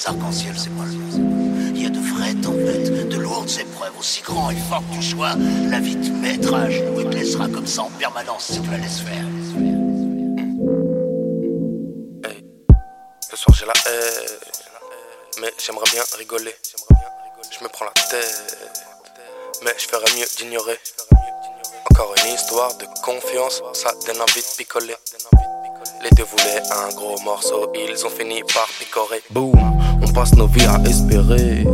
les arcs-en-ciel, c'est pas le même. Il y a de vraies tempêtes, de lourdes épreuves, aussi grand et fort que tu sois. La vie te mettra à genoux et te laissera comme ça en permanence si tu la laisses faire. Hey. Ce soir j'ai la haine, mais j'aimerais bien rigoler. Je me prends la tête, mais je ferais mieux d'ignorer. Encore une histoire de confiance, ça donne envie de picoler. Les deux voulaient un gros morceau, ils ont fini par picorer. Boum, on passe nos vies à espérer,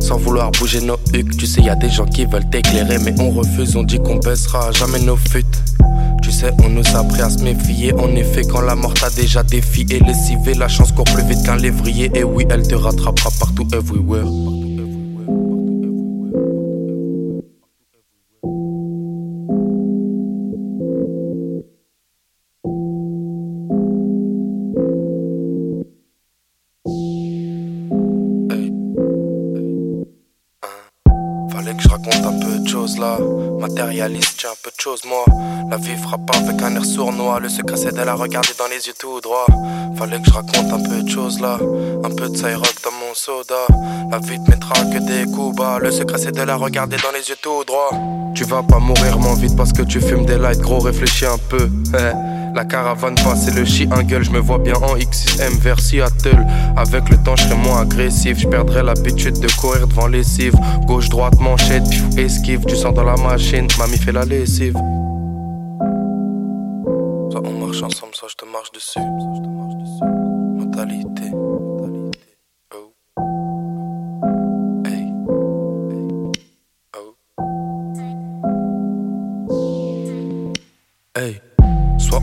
sans vouloir bouger nos hucs. Tu sais, y a des gens qui veulent t'éclairer, mais on refuse, on dit qu'on baissera jamais nos fuites. Tu sais, on nous a appris à se méfier. En effet, quand la mort t'a déjà défié, lessivé, la chance court plus vite qu'un lévrier. Et oui, elle te rattrapera partout, everywhere. Raconte un peu de choses là. Matérialiste, j'ai un peu de choses moi. La vie frappe avec un air sournois. Le secret c'est de la regarder dans les yeux tout droit. Fallait que je raconte un peu de choses là. Un peu de rock dans mon soda. La vie te mettra que des coups bas. Le secret c'est de la regarder dans les yeux tout droit. Tu vas pas mourir moins vite parce que tu fumes des lights, gros, réfléchis un peu. La caravane passe et le chien gueule, je me vois bien en XM vers Seattle. Avec le temps, je serai moins agressif, je perdrai l'habitude de courir devant les cives. Gauche, droite, manchette, esquive, tu sens dans la machine, mamie fait la lessive. Soit on marche ensemble, soit je te marche dessus.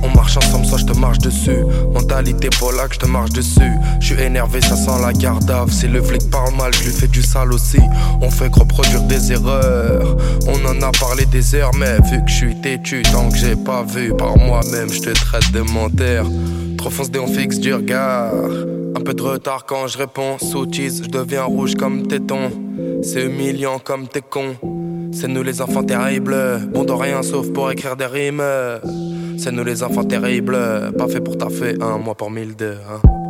On marche ensemble, soit je te marche dessus. Mentalité polac, je te marche dessus. Je suis énervé, ça sent la gardave. Si le flic parle mal, je lui fais du sale aussi. On fait que reproduire des erreurs. On en a parlé des heures, mais vu que je suis têtu, tant que j'ai pas vu par moi-même, je te traite de menteur. Trop foncé, on fixe du regard. Un peu de retard quand je réponds. Soutise, je deviens rouge comme téton. C'est humiliant comme t'es con. C'est nous les enfants terribles, bon de rien sauf pour écrire des rimes. C'est nous les enfants terribles, pas fait pour taffer un mois pour mille deux. Hein.